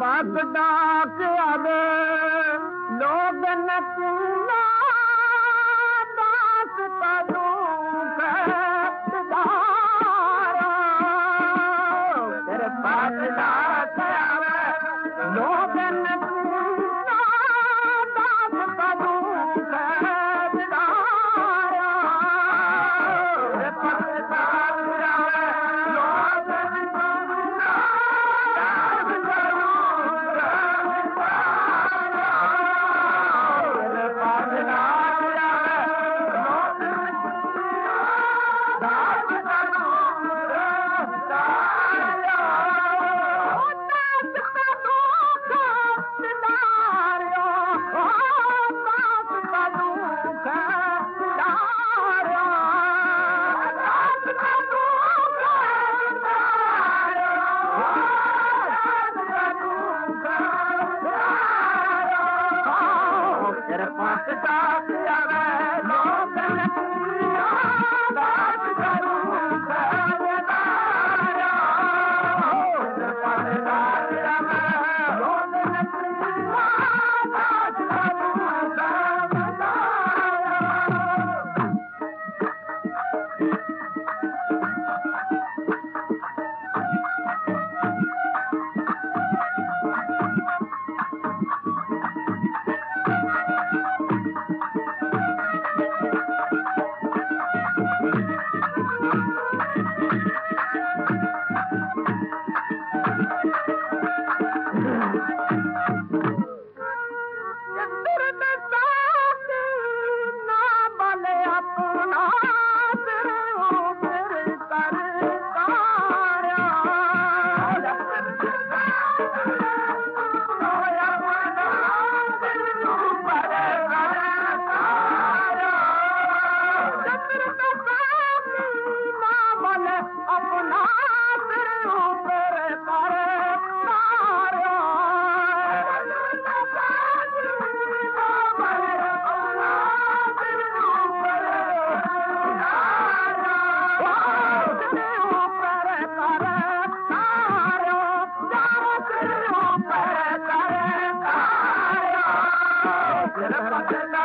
पाग डाक आवे लोग न सुना चला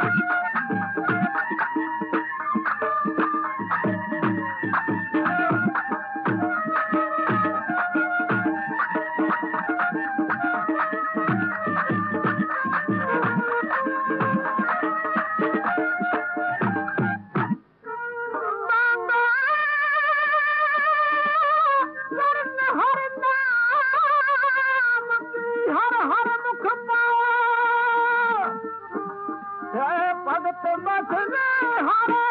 Oh, Yeah.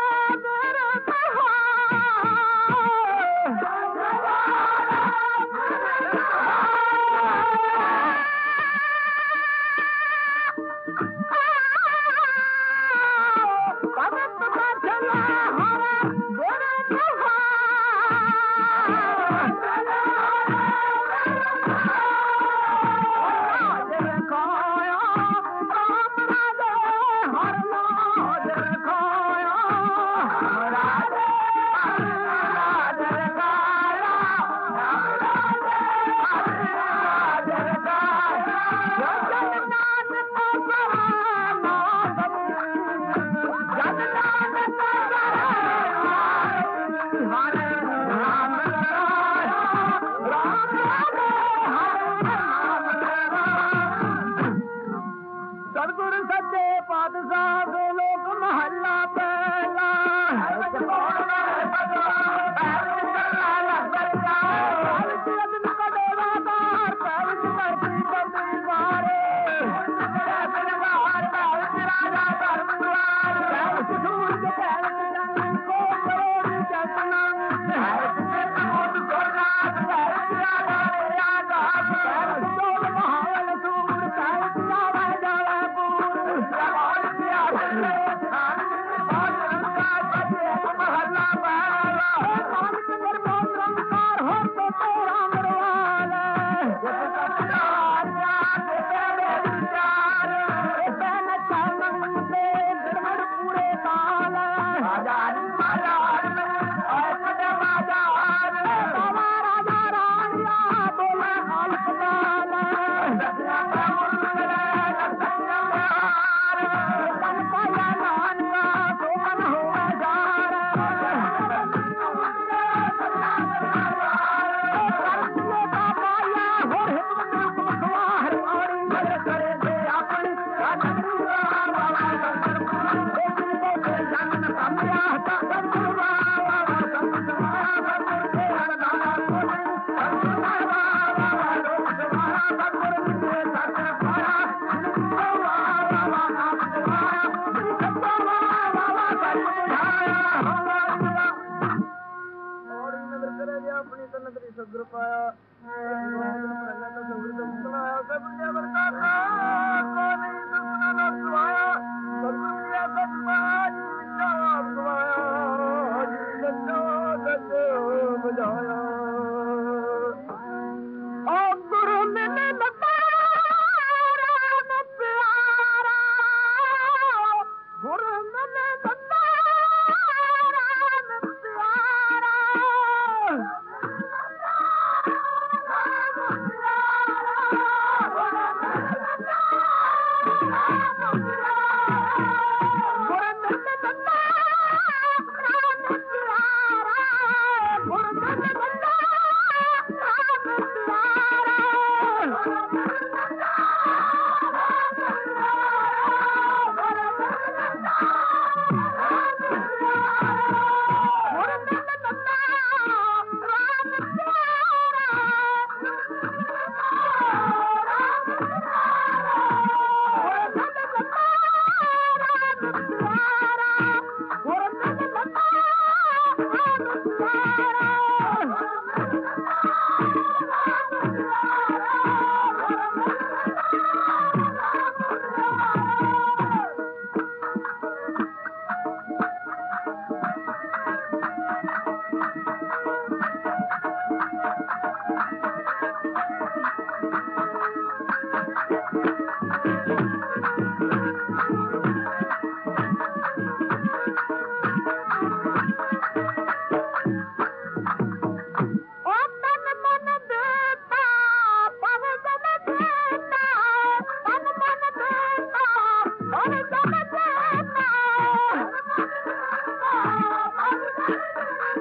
ராஜா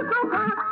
Ha ha ha!